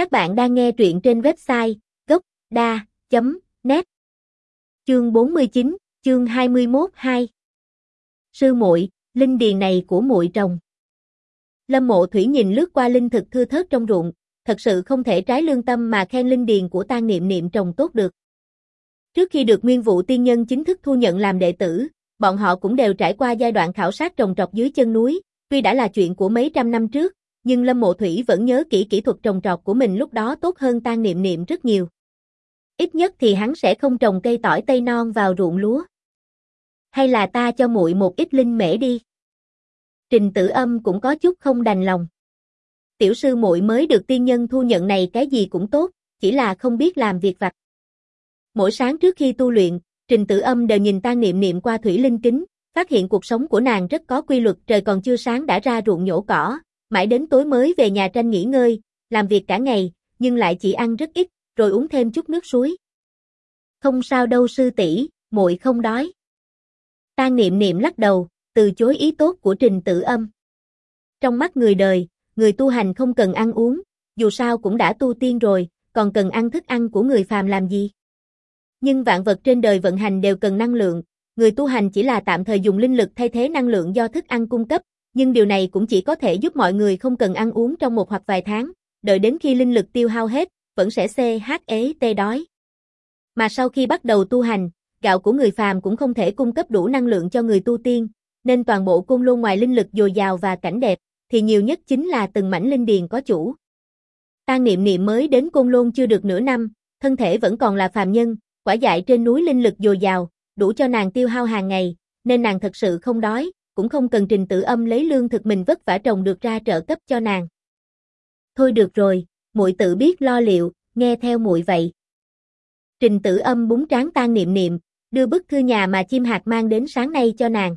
Các bạn đang nghe truyện trên website gốc.da.net Chương 49, chương 21 2 Sư muội, linh điền này của muội trồng. Lâm Mộ Thủy nhìn lướt qua linh thực thưa thớt trong ruộng, thật sự không thể trái lương tâm mà khen linh điền của tan Niệm Niệm trồng tốt được. Trước khi được Nguyên Vũ Tiên Nhân chính thức thu nhận làm đệ tử, bọn họ cũng đều trải qua giai đoạn khảo sát trồng trọt dưới chân núi, tuy đã là chuyện của mấy trăm năm trước, nhưng Lâm Mộ Thủy vẫn nhớ kỹ kỹ thuật trồng trọt của mình lúc đó tốt hơn Tang Niệm Niệm rất nhiều. Ít nhất thì hắn sẽ không trồng cây tỏi tây non vào ruộng lúa. Hay là ta cho muội một ít linh mễ đi. Trình Tử Âm cũng có chút không đành lòng. Tiểu sư muội mới được tiên nhân thu nhận này cái gì cũng tốt, chỉ là không biết làm việc vặt. Mỗi sáng trước khi tu luyện, Trình Tử Âm đều nhìn Tang Niệm Niệm qua thủy linh kính, phát hiện cuộc sống của nàng rất có quy luật, trời còn chưa sáng đã ra ruộng nhổ cỏ, mãi đến tối mới về nhà tranh nghỉ ngơi, làm việc cả ngày, nhưng lại chỉ ăn rất ít, rồi uống thêm chút nước suối. Không sao đâu sư tỷ, muội không đói. Tang Niệm Niệm lắc đầu, từ chối ý tốt của Trình Tử Âm. Trong mắt người đời, người tu hành không cần ăn uống, dù sao cũng đã tu tiên rồi, còn cần ăn thức ăn của người phàm làm gì? Nhưng vạn vật trên đời vận hành đều cần năng lượng, người tu hành chỉ là tạm thời dùng linh lực thay thế năng lượng do thức ăn cung cấp, nhưng điều này cũng chỉ có thể giúp mọi người không cần ăn uống trong một hoặc vài tháng, đợi đến khi linh lực tiêu hao hết, vẫn sẽ CHE đói. Mà sau khi bắt đầu tu hành, gạo của người phàm cũng không thể cung cấp đủ năng lượng cho người tu tiên, nên toàn bộ cung lô ngoài linh lực dồi dào và cảnh đẹp, thì nhiều nhất chính là từng mảnh linh điền có chủ. Tang Niệm Niệm mới đến Côn Lôn chưa được nửa năm, thân thể vẫn còn là phàm nhân, quả dại trên núi linh lực dồi dào, đủ cho nàng tiêu hao hàng ngày, nên nàng thật sự không đói, cũng không cần trình tự âm lấy lương thực mình vất vả trồng được ra trợ cấp cho nàng. Thôi được rồi, muội tự biết lo liệu, nghe theo muội vậy. Trình tử âm búng tráng tan niệm niệm, đưa bức thư nhà mà chim hạt mang đến sáng nay cho nàng.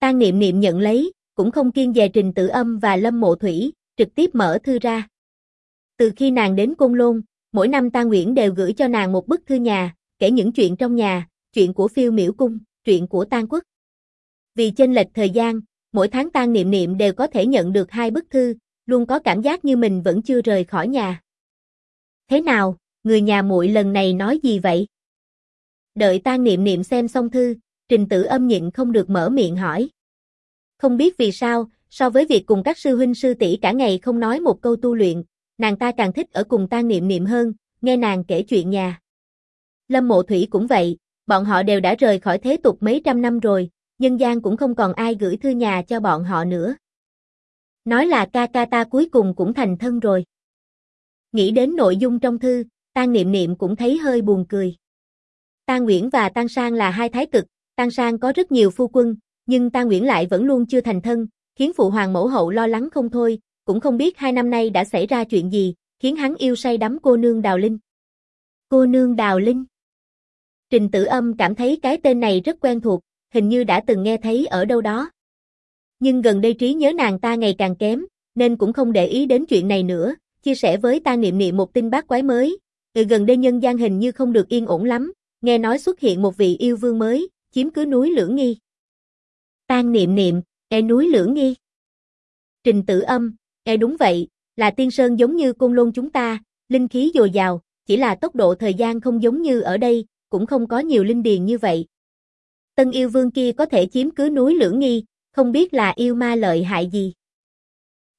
Tan niệm niệm nhận lấy, cũng không kiên về trình tử âm và lâm mộ thủy, trực tiếp mở thư ra. Từ khi nàng đến Côn Lôn, mỗi năm Tan Nguyễn đều gửi cho nàng một bức thư nhà, kể những chuyện trong nhà, chuyện của phiêu miễu cung, chuyện của Tan Quốc. Vì chênh lệch thời gian, mỗi tháng Tan Niệm Niệm đều có thể nhận được hai bức thư, luôn có cảm giác như mình vẫn chưa rời khỏi nhà. Thế nào, người nhà muội lần này nói gì vậy? Đợi Tan Niệm Niệm xem xong thư, Trình Tử Âm nhịn không được mở miệng hỏi. Không biết vì sao, so với việc cùng các sư huynh sư tỷ cả ngày không nói một câu tu luyện, nàng ta càng thích ở cùng Tan Niệm Niệm hơn, nghe nàng kể chuyện nhà. Lâm Mộ Thủy cũng vậy, bọn họ đều đã rời khỏi thế tục mấy trăm năm rồi, nhân gian cũng không còn ai gửi thư nhà cho bọn họ nữa. Nói là ca ca ta cuối cùng cũng thành thân rồi. Nghĩ đến nội dung trong thư, Tang Niệm Niệm cũng thấy hơi buồn cười. Tang Nguyễn và Tang Sang là hai thái cực, Tang Sang có rất nhiều phu quân, nhưng Tang Nguyễn lại vẫn luôn chưa thành thân, khiến phụ hoàng mẫu hậu lo lắng không thôi, cũng không biết hai năm nay đã xảy ra chuyện gì, khiến hắn yêu say đắm cô nương Đào Linh. Cô nương Đào Linh. Trình Tử Âm cảm thấy cái tên này rất quen thuộc, hình như đã từng nghe thấy ở đâu đó. Nhưng gần đây trí nhớ nàng ta ngày càng kém, nên cũng không để ý đến chuyện này nữa, chia sẻ với ta niệm niệm một tin bát quái mới. Từ gần đây nhân gian hình như không được yên ổn lắm, nghe nói xuất hiện một vị yêu vương mới, chiếm cứ núi Lưỡng Nghi. Tan niệm niệm, e núi Lưỡng Nghi. Trình tử âm, e đúng vậy, là tiên sơn giống như côn lôn chúng ta, linh khí dồi dào, chỉ là tốc độ thời gian không giống như ở đây, cũng không có nhiều linh điền như vậy. Tân yêu vương kia có thể chiếm cứ núi Lưỡng Nghi, không biết là yêu ma lợi hại gì.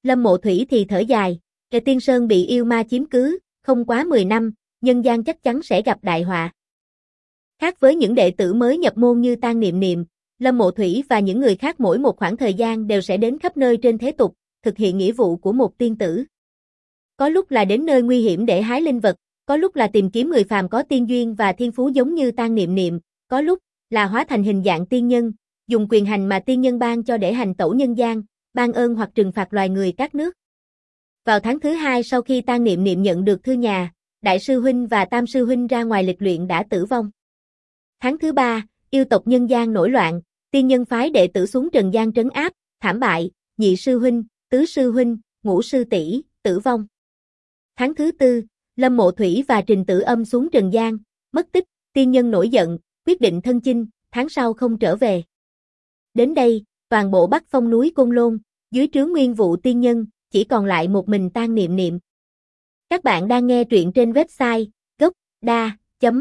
Lâm mộ thủy thì thở dài, kẻ tiên sơn bị yêu ma chiếm cứ, không quá 10 năm, nhân gian chắc chắn sẽ gặp đại họa. Khác với những đệ tử mới nhập môn như tan Niệm Niệm, Lâm Mộ Thủy và những người khác mỗi một khoảng thời gian đều sẽ đến khắp nơi trên thế tục, thực hiện nghĩa vụ của một tiên tử. Có lúc là đến nơi nguy hiểm để hái linh vật, có lúc là tìm kiếm người phàm có tiên duyên và thiên phú giống như tan Niệm Niệm, có lúc là hóa thành hình dạng tiên nhân, dùng quyền hành mà tiên nhân ban cho để hành tẩu nhân gian, ban ơn hoặc trừng phạt loài người các nước. Vào tháng thứ hai sau khi ta Niệm Niệm nhận được thư nhà, Đại sư huynh và Tam sư huynh ra ngoài lịch luyện đã tử vong. Tháng thứ ba, yêu tộc nhân gian nổi loạn, tiên nhân phái đệ tử xuống trần gian trấn áp, thảm bại, nhị sư huynh, tứ sư huynh, ngũ sư tỷ tử vong. Tháng thứ tư, Lâm Mộ Thủy và Trình Tử Âm xuống trần gian, mất tích, tiên nhân nổi giận, quyết định thân chinh, tháng sau không trở về. Đến đây, toàn bộ Bắc Phong núi Côn Lôn, dưới trướng nguyên vụ tiên nhân, chỉ còn lại một mình tan niệm niệm. Các bạn đang nghe truyện trên website gocda.net